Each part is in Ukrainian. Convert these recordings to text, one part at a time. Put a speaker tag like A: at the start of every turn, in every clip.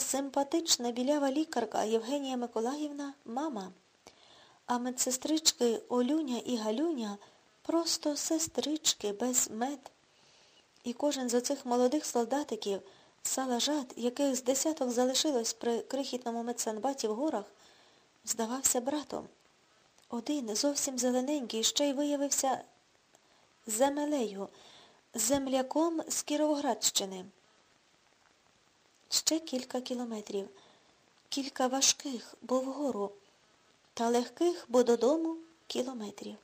A: симпатична білява лікарка Євгенія Миколаївна мама. А медсестрички Олюня і Галюня просто сестрички без мед. І кожен з оцих молодих солдатиків, салажат, яких з десяток залишилось при крихітному медсанбаті в горах, здавався братом. Один зовсім зелененький ще й виявився земелею, земляком з Кіровоградщини. Ще кілька кілометрів, кілька важких, бо вгору, та легких, бо додому кілометрів.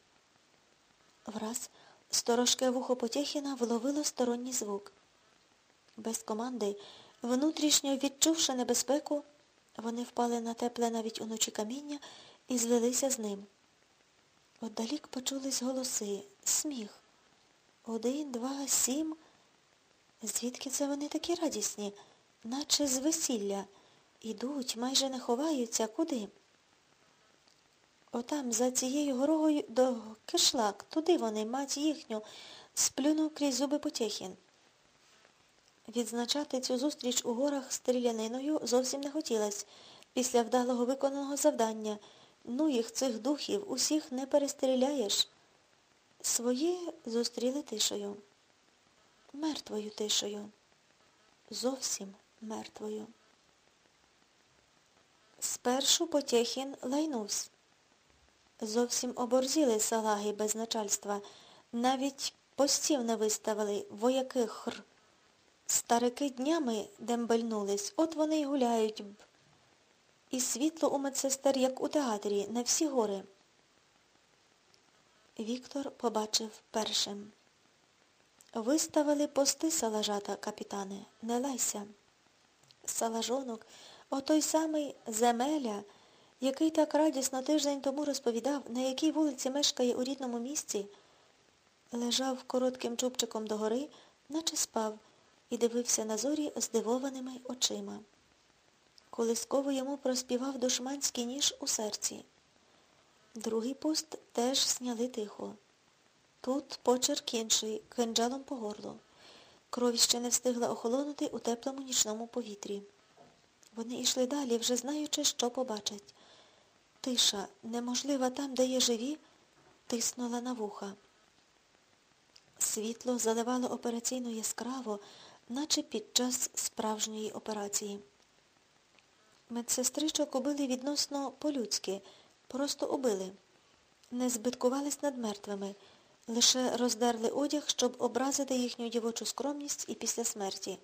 A: Враз сторожке вухо Потєхіна вловило сторонній звук. Без команди, внутрішньо відчувши небезпеку, вони впали на тепле навіть уночі каміння і злилися з ним. Отдалік почулись голоси, сміх. Один, два, сім. Звідки це вони такі радісні, наче з весілля. Ідуть, майже не ховаються. Куди? Отам, за цією горогою до кишлак, туди вони, мать їхню, сплюнув крізь зуби Потєхін. Відзначати цю зустріч у горах стріляниною зовсім не хотілося після вдалого виконаного завдання. Ну їх цих духів усіх не перестріляєш. Свої зустріли тишею. Мертвою тишею. Зовсім мертвою. Спершу Потєхін лайнувсь. Зовсім оборзіли салаги без начальства. Навіть постів не виставили, вояки хр. Старики днями дембельнулись, от вони й гуляють б. І світло у медсестер, як у театрі, на всі гори. Віктор побачив першим. Виставили пости салажата, капітане, не лайся. Салажонок, отой самий Земеля, який так радісно тиждень тому розповідав, на якій вулиці мешкає у рідному місці, лежав коротким чубчиком догори, наче спав, і дивився на зорі здивованими очима. Колисково йому проспівав душманський ніж у серці. Другий пост теж сняли тихо. Тут почерк інший, кинджалом по горлу. Кров ще не встигла охолонути у теплому нічному повітрі. Вони йшли далі, вже знаючи, що побачать. Тиша, неможлива там, де є живі, тиснула на вуха. Світло заливало операційно яскраво, наче під час справжньої операції. Медсестричок убили відносно по-людськи, просто убили. Не збиткувались над мертвими, лише роздерли одяг, щоб образити їхню дівочу скромність і після смерті.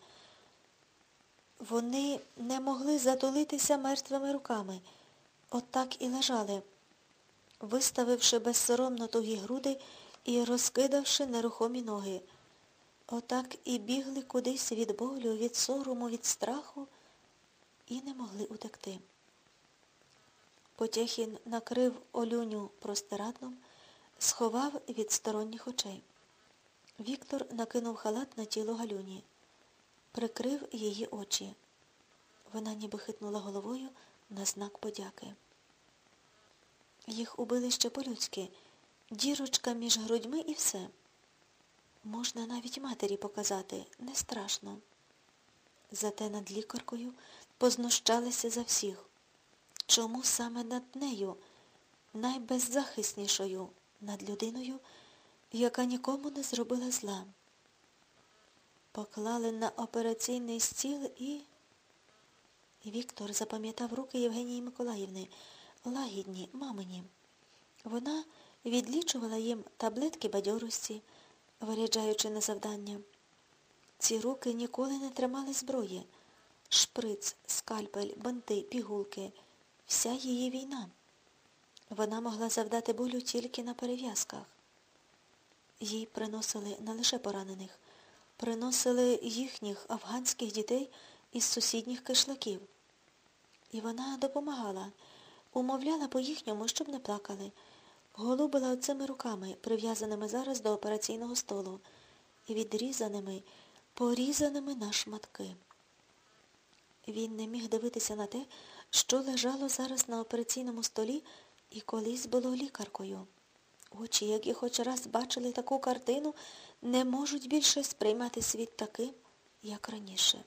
A: Вони не могли затулитися мертвими руками, отак і лежали, виставивши безсоромно тугі груди і розкидавши нерухомі ноги. Отак і бігли кудись від болю, від сорому, від страху і не могли утекти. Потєхін накрив олюню простирадном, сховав від сторонніх очей. Віктор накинув халат на тіло Галюні, прикрив її очі. Вона ніби хитнула головою на знак подяки. Їх убили ще по-людськи, дірочка між грудьми і все. Можна навіть матері показати, не страшно. Зате над лікаркою познущалися за всіх. Чому саме над нею, найбеззахиснішою, над людиною, яка нікому не зробила зла? Поклали на операційний стіл і... Віктор запам'ятав руки Євгенії Миколаївни, лагідні, мамині. Вона відлічувала їм таблетки бадьорості, виряджаючи на завдання. Ці руки ніколи не тримали зброї. Шприц, скальпель, банти, пігулки. Вся її війна. Вона могла завдати болю тільки на перев'язках. Їй приносили не лише поранених, приносили їхніх афганських дітей із сусідніх кишлаків. І вона допомагала, умовляла по-їхньому, щоб не плакали, голубила оцими руками, прив'язаними зараз до операційного столу, і відрізаними, порізаними на шматки. Він не міг дивитися на те, що лежало зараз на операційному столі і колись було лікаркою. Очі, які хоч раз бачили таку картину, не можуть більше сприймати світ таким, як раніше.